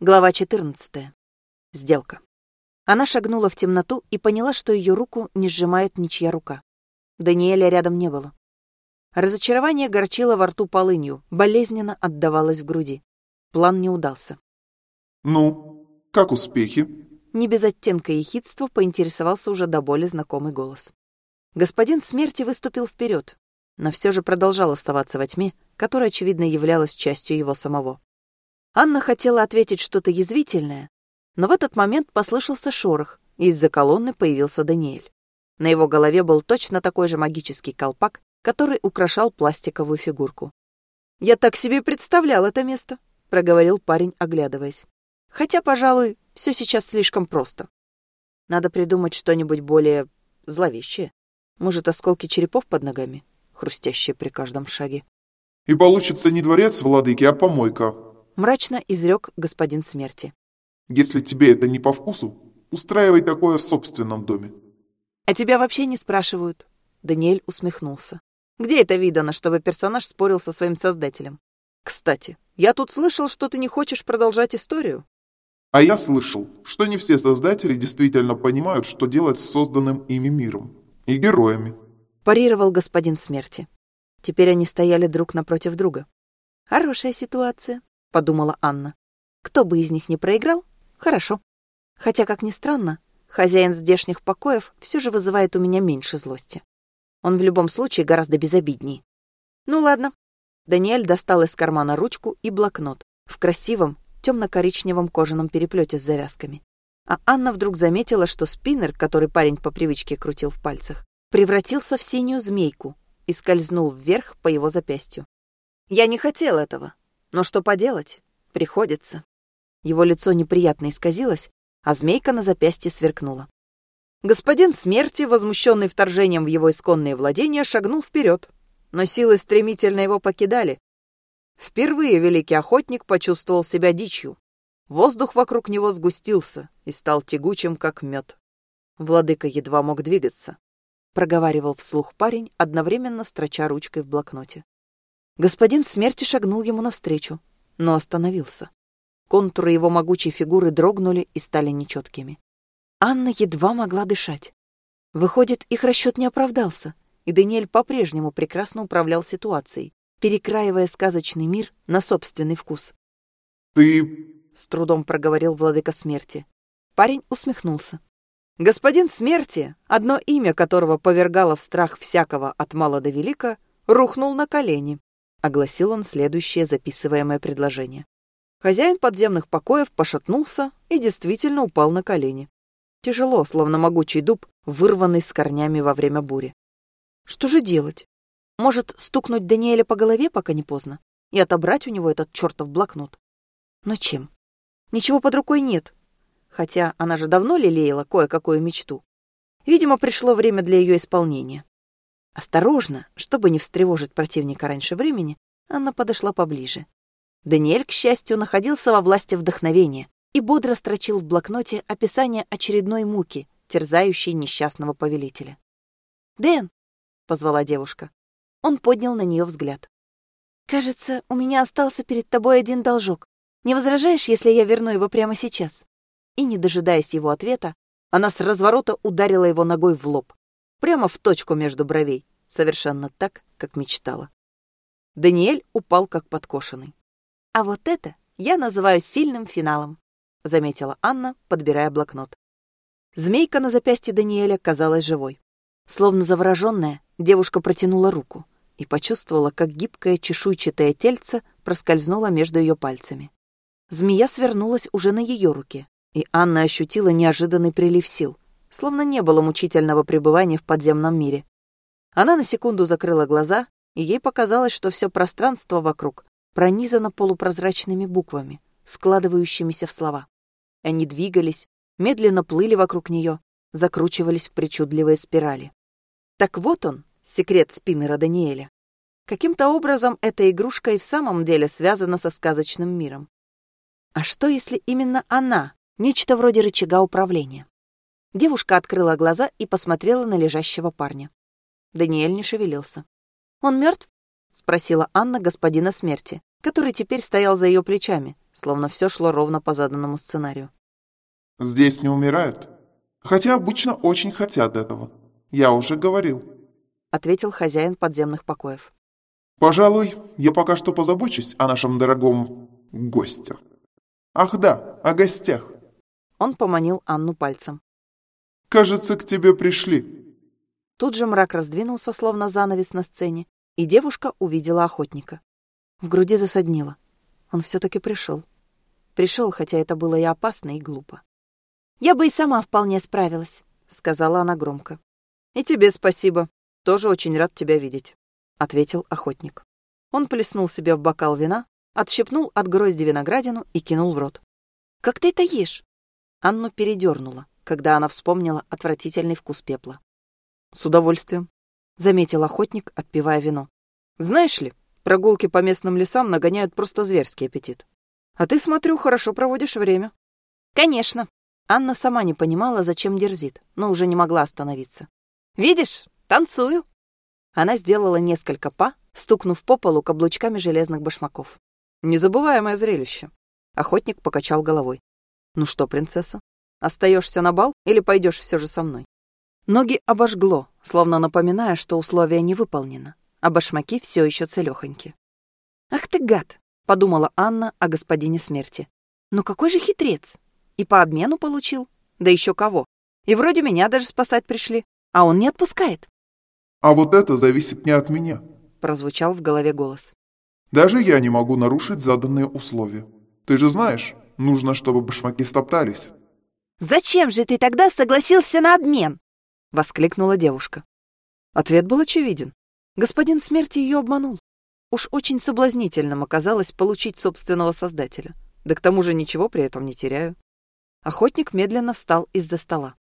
Глава 14. Сделка. Она шагнула в темноту и поняла, что ее руку не сжимает ничья рука. Даниэля рядом не было. Разочарование горчило во рту полынью, болезненно отдавалось в груди. План не удался. «Ну, как успехи?» Не без оттенка ехидства поинтересовался уже до боли знакомый голос. Господин смерти выступил вперед, но все же продолжал оставаться во тьме, которая, очевидно, являлась частью его самого. Анна хотела ответить что-то язвительное, но в этот момент послышался шорох, и из-за колонны появился Даниэль. На его голове был точно такой же магический колпак, который украшал пластиковую фигурку. «Я так себе представлял это место», — проговорил парень, оглядываясь. «Хотя, пожалуй, все сейчас слишком просто. Надо придумать что-нибудь более зловещее. Может, осколки черепов под ногами, хрустящие при каждом шаге». «И получится не дворец владыки, а помойка», мрачно изрек господин смерти. «Если тебе это не по вкусу, устраивай такое в собственном доме». «А тебя вообще не спрашивают?» Даниэль усмехнулся. «Где это видано, чтобы персонаж спорил со своим создателем? Кстати, я тут слышал, что ты не хочешь продолжать историю». А я слышал, что не все создатели действительно понимают, что делать с созданным ими миром и героями. Парировал господин смерти. Теперь они стояли друг напротив друга. Хорошая ситуация. — подумала Анна. «Кто бы из них не проиграл, хорошо. Хотя, как ни странно, хозяин здешних покоев все же вызывает у меня меньше злости. Он в любом случае гораздо безобидней. Ну ладно». Даниэль достал из кармана ручку и блокнот в красивом темно-коричневом кожаном переплете с завязками. А Анна вдруг заметила, что спиннер, который парень по привычке крутил в пальцах, превратился в синюю змейку и скользнул вверх по его запястью. «Я не хотел этого», но что поделать? Приходится. Его лицо неприятно исказилось, а змейка на запястье сверкнула. Господин смерти, возмущенный вторжением в его исконные владения, шагнул вперед, но силы стремительно его покидали. Впервые великий охотник почувствовал себя дичью. Воздух вокруг него сгустился и стал тягучим, как мед. Владыка едва мог двигаться. Проговаривал вслух парень, одновременно строча ручкой в блокноте. Господин смерти шагнул ему навстречу, но остановился. Контуры его могучей фигуры дрогнули и стали нечеткими. Анна едва могла дышать. Выходит, их расчет не оправдался, и Даниэль по-прежнему прекрасно управлял ситуацией, перекраивая сказочный мир на собственный вкус. «Ты...» — с трудом проговорил владыка смерти. Парень усмехнулся. Господин смерти, одно имя которого повергало в страх всякого от мала до велика, рухнул на колени. — огласил он следующее записываемое предложение. Хозяин подземных покоев пошатнулся и действительно упал на колени. Тяжело, словно могучий дуб, вырванный с корнями во время бури. Что же делать? Может, стукнуть Даниэля по голове, пока не поздно, и отобрать у него этот чертов блокнот? Но чем? Ничего под рукой нет. Хотя она же давно лелеяла кое-какую мечту. Видимо, пришло время для ее исполнения. Осторожно, чтобы не встревожить противника раньше времени, она подошла поближе. Даниэль, к счастью, находился во власти вдохновения и бодро строчил в блокноте описание очередной муки, терзающей несчастного повелителя. «Дэн!» — позвала девушка. Он поднял на нее взгляд. «Кажется, у меня остался перед тобой один должок. Не возражаешь, если я верну его прямо сейчас?» И, не дожидаясь его ответа, она с разворота ударила его ногой в лоб прямо в точку между бровей, совершенно так, как мечтала. Даниэль упал как подкошенный. «А вот это я называю сильным финалом», — заметила Анна, подбирая блокнот. Змейка на запястье Даниэля казалась живой. Словно завороженная, девушка протянула руку и почувствовала, как гибкое чешуйчатое тельце проскользнуло между ее пальцами. Змея свернулась уже на ее руке, и Анна ощутила неожиданный прилив сил — словно не было мучительного пребывания в подземном мире. Она на секунду закрыла глаза, и ей показалось, что все пространство вокруг пронизано полупрозрачными буквами, складывающимися в слова. Они двигались, медленно плыли вокруг нее, закручивались в причудливые спирали. Так вот он, секрет спиннера Даниэля. Каким-то образом эта игрушка и в самом деле связана со сказочным миром. А что, если именно она, нечто вроде рычага управления? Девушка открыла глаза и посмотрела на лежащего парня. Даниэль не шевелился. «Он мертв?» — спросила Анна господина смерти, который теперь стоял за ее плечами, словно все шло ровно по заданному сценарию. Здесь не умирают. Хотя обычно очень хотят этого. Я уже говорил. Ответил хозяин подземных покоев. Пожалуй, я пока что позабочусь о нашем дорогом госте. Ах да, о гостях. Он поманил Анну пальцем. Кажется, к тебе пришли. Тут же мрак раздвинулся, словно занавес на сцене, и девушка увидела охотника. В груди засаднило. Он все-таки пришел. Пришел, хотя это было и опасно, и глупо. «Я бы и сама вполне справилась», — сказала она громко. «И тебе спасибо. Тоже очень рад тебя видеть», — ответил охотник. Он плеснул себе в бокал вина, отщепнул от грозди виноградину и кинул в рот. «Как ты это ешь?» Анну передернула, когда она вспомнила отвратительный вкус пепла. «С удовольствием», — заметил охотник, отпивая вино. «Знаешь ли, прогулки по местным лесам нагоняют просто зверский аппетит. А ты, смотрю, хорошо проводишь время». «Конечно». Анна сама не понимала, зачем дерзит, но уже не могла остановиться. «Видишь, танцую». Она сделала несколько па, стукнув по полу каблучками железных башмаков. Незабываемое зрелище. Охотник покачал головой. Ну что, принцесса, остаешься на бал или пойдешь все же со мной? Ноги обожгло, словно напоминая, что условие не выполнено, а башмаки все еще целехоньки. «Ах ты гад!» — подумала Анна о господине смерти. «Ну какой же хитрец! И по обмену получил. Да еще кого. И вроде меня даже спасать пришли, а он не отпускает». «А вот это зависит не от меня», — прозвучал в голове голос. Даже я не могу нарушить заданные условия. Ты же знаешь, нужно, чтобы башмаки стоптались. «Зачем же ты тогда согласился на обмен?» — воскликнула девушка. Ответ был очевиден. Господин смерти ее обманул. Уж очень соблазнительным оказалось получить собственного создателя. Да к тому же ничего при этом не теряю. Охотник медленно встал из-за стола.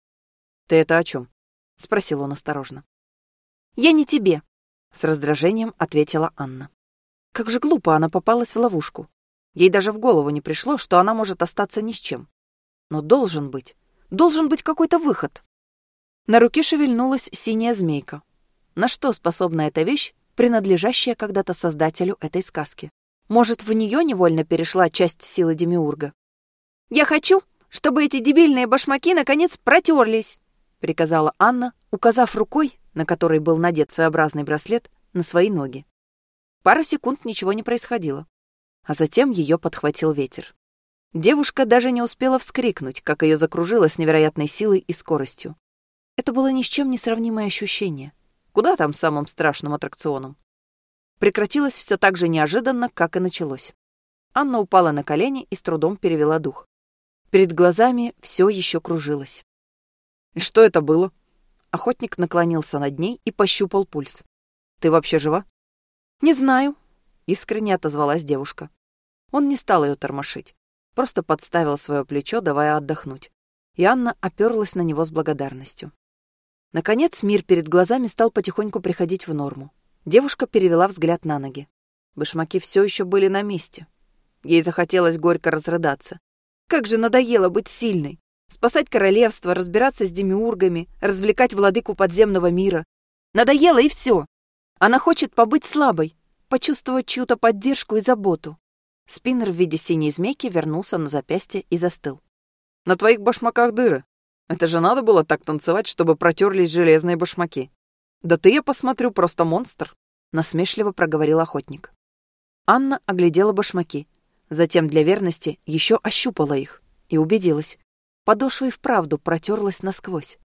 «Ты это о чем?» — спросил он осторожно. «Я не тебе», — с раздражением ответила Анна. Как же глупо она попалась в ловушку. Ей даже в голову не пришло, что она может остаться ни с чем. Но должен быть. Должен быть какой-то выход. На руке шевельнулась синяя змейка. На что способна эта вещь, принадлежащая когда-то создателю этой сказки? Может, в нее невольно перешла часть силы Демиурга? «Я хочу, чтобы эти дебильные башмаки наконец протерлись», — приказала Анна, указав рукой, на которой был надет своеобразный браслет, на свои ноги. Пару секунд ничего не происходило. А затем ее подхватил ветер. Девушка даже не успела вскрикнуть, как ее закружило с невероятной силой и скоростью. Это было ни с чем не сравнимое ощущение. Куда там самым страшным аттракционом? Прекратилось все так же неожиданно, как и началось. Анна упала на колени и с трудом перевела дух. Перед глазами все еще кружилось. «И что это было?» Охотник наклонился над ней и пощупал пульс. «Ты вообще жива?» «Не знаю», — искренне отозвалась девушка. Он не стал ее тормошить, просто подставил свое плечо, давая отдохнуть. И Анна оперлась на него с благодарностью. Наконец мир перед глазами стал потихоньку приходить в норму. Девушка перевела взгляд на ноги. Башмаки все еще были на месте. Ей захотелось горько разрыдаться. Как же надоело быть сильной! Спасать королевство, разбираться с демиургами, развлекать владыку подземного мира. Надоело и все. Она хочет побыть слабой, почувствовать чью-то поддержку и заботу. Спиннер в виде синей змейки вернулся на запястье и застыл. «На твоих башмаках дыры. Это же надо было так танцевать, чтобы протерлись железные башмаки. Да ты, я посмотрю, просто монстр», — насмешливо проговорил охотник. Анна оглядела башмаки, затем для верности еще ощупала их и убедилась. Подошва и вправду протерлась насквозь.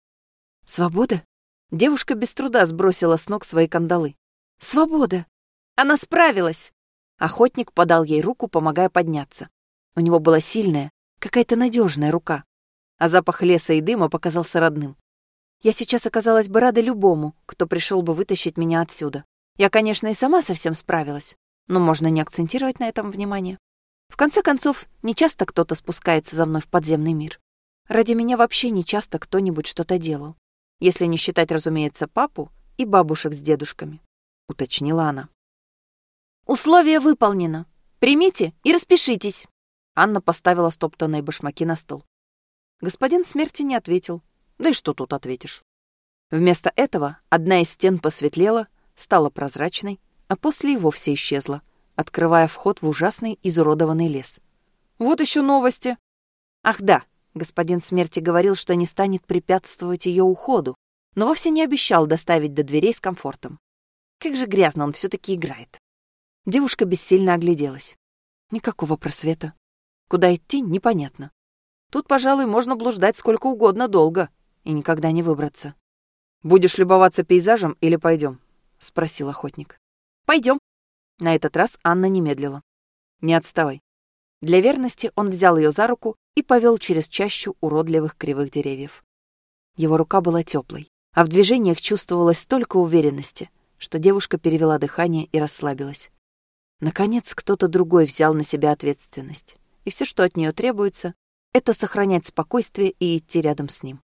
«Свобода?» Девушка без труда сбросила с ног свои кандалы. Свобода! Она справилась!» Охотник подал ей руку, помогая подняться. У него была сильная, какая-то надежная рука. А запах леса и дыма показался родным. Я сейчас оказалась бы рада любому, кто пришел бы вытащить меня отсюда. Я, конечно, и сама совсем справилась, но можно не акцентировать на этом внимание. В конце концов, не часто кто-то спускается за мной в подземный мир. Ради меня вообще не часто кто-нибудь что-то делал. Если не считать, разумеется, папу и бабушек с дедушками уточнила она. «Условие выполнено. Примите и распишитесь». Анна поставила стоптанные башмаки на стол. Господин смерти не ответил. Да и что тут ответишь? Вместо этого одна из стен посветлела, стала прозрачной, а после и вовсе исчезла, открывая вход в ужасный изуродованный лес. Вот еще новости. Ах да, господин смерти говорил, что не станет препятствовать ее уходу, но вовсе не обещал доставить до дверей с комфортом. Как же грязно он все-таки играет. Девушка бессильно огляделась. Никакого просвета. Куда идти, непонятно. Тут, пожалуй, можно блуждать сколько угодно долго и никогда не выбраться. «Будешь любоваться пейзажем или пойдем?» — спросил охотник. Пойдем. На этот раз Анна не медлила. «Не отставай». Для верности он взял ее за руку и повел через чащу уродливых кривых деревьев. Его рука была теплой, а в движениях чувствовалось столько уверенности, что девушка перевела дыхание и расслабилась. Наконец, кто-то другой взял на себя ответственность, и все, что от нее требуется, это сохранять спокойствие и идти рядом с ним.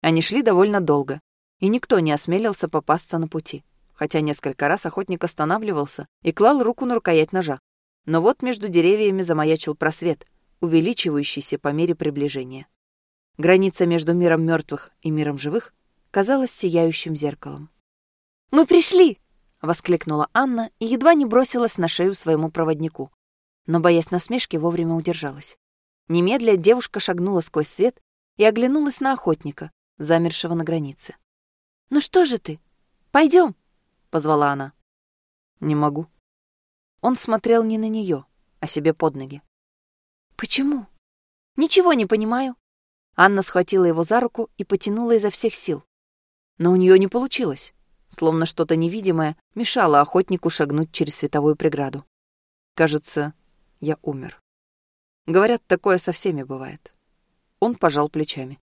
Они шли довольно долго, и никто не осмелился попасться на пути, хотя несколько раз охотник останавливался и клал руку на рукоять ножа. Но вот между деревьями замаячил просвет, увеличивающийся по мере приближения. Граница между миром мертвых и миром живых казалась сияющим зеркалом. «Мы пришли!» — воскликнула Анна и едва не бросилась на шею своему проводнику. Но, боясь насмешки, вовремя удержалась. Немедля девушка шагнула сквозь свет и оглянулась на охотника, замершего на границе. «Ну что же ты? Пойдем!» — позвала она. «Не могу». Он смотрел не на нее, а себе под ноги. «Почему?» «Ничего не понимаю». Анна схватила его за руку и потянула изо всех сил. Но у нее не получилось словно что-то невидимое мешало охотнику шагнуть через световую преграду. Кажется, я умер. Говорят, такое со всеми бывает. Он пожал плечами.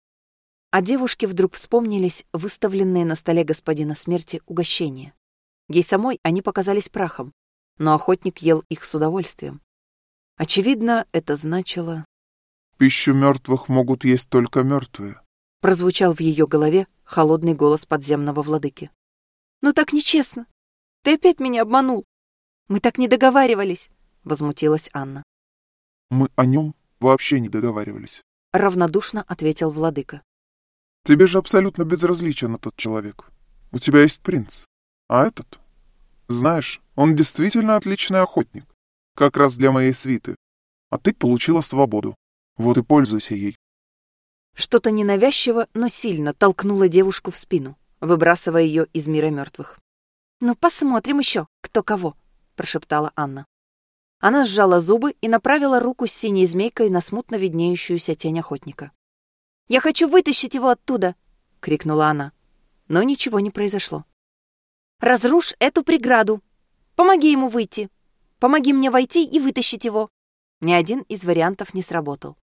А девушке вдруг вспомнились выставленные на столе господина смерти угощения. Ей самой они показались прахом, но охотник ел их с удовольствием. Очевидно, это значило... «Пищу мертвых могут есть только мертвые», прозвучал в ее голове холодный голос подземного владыки. «Ну так нечестно. Ты опять меня обманул. Мы так не договаривались», — возмутилась Анна. «Мы о нем вообще не договаривались», — равнодушно ответил владыка. «Тебе же абсолютно безразличен этот человек. У тебя есть принц. А этот? Знаешь, он действительно отличный охотник. Как раз для моей свиты. А ты получила свободу. Вот и пользуйся ей». Что-то ненавязчиво, но сильно толкнуло девушку в спину выбрасывая ее из мира мертвых. «Ну, посмотрим еще, кто кого», — прошептала Анна. Она сжала зубы и направила руку с синей змейкой на смутно виднеющуюся тень охотника. «Я хочу вытащить его оттуда!» — крикнула она. Но ничего не произошло. «Разрушь эту преграду! Помоги ему выйти! Помоги мне войти и вытащить его!» Ни один из вариантов не сработал.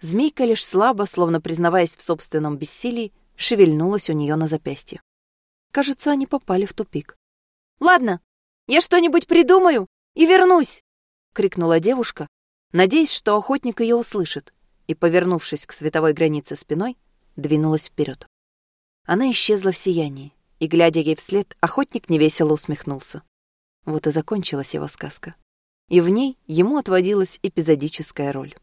Змейка лишь слабо, словно признаваясь в собственном бессилии, шевельнулась у нее на запястье. Кажется, они попали в тупик. «Ладно, я что-нибудь придумаю и вернусь!» — крикнула девушка, надеясь, что охотник ее услышит, и, повернувшись к световой границе спиной, двинулась вперед. Она исчезла в сиянии, и, глядя ей вслед, охотник невесело усмехнулся. Вот и закончилась его сказка. И в ней ему отводилась эпизодическая роль.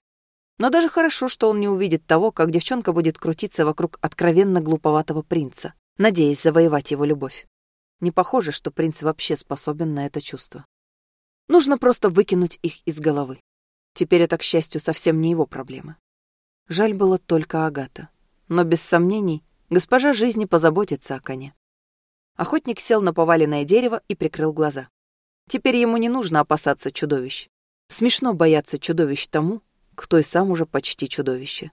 Но даже хорошо, что он не увидит того, как девчонка будет крутиться вокруг откровенно глуповатого принца, надеясь завоевать его любовь. Не похоже, что принц вообще способен на это чувство. Нужно просто выкинуть их из головы. Теперь это, к счастью, совсем не его проблема. Жаль было только Агата. Но без сомнений госпожа жизни позаботится о коне. Охотник сел на поваленное дерево и прикрыл глаза. Теперь ему не нужно опасаться чудовищ. Смешно бояться чудовищ тому, кто и сам уже почти чудовище.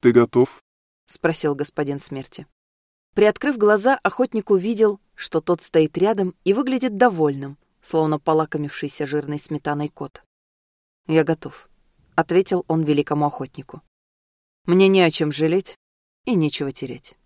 «Ты готов?» — спросил господин смерти. Приоткрыв глаза, охотник увидел, что тот стоит рядом и выглядит довольным, словно полакомившийся жирной сметаной кот. «Я готов», — ответил он великому охотнику. «Мне не о чем жалеть и нечего терять».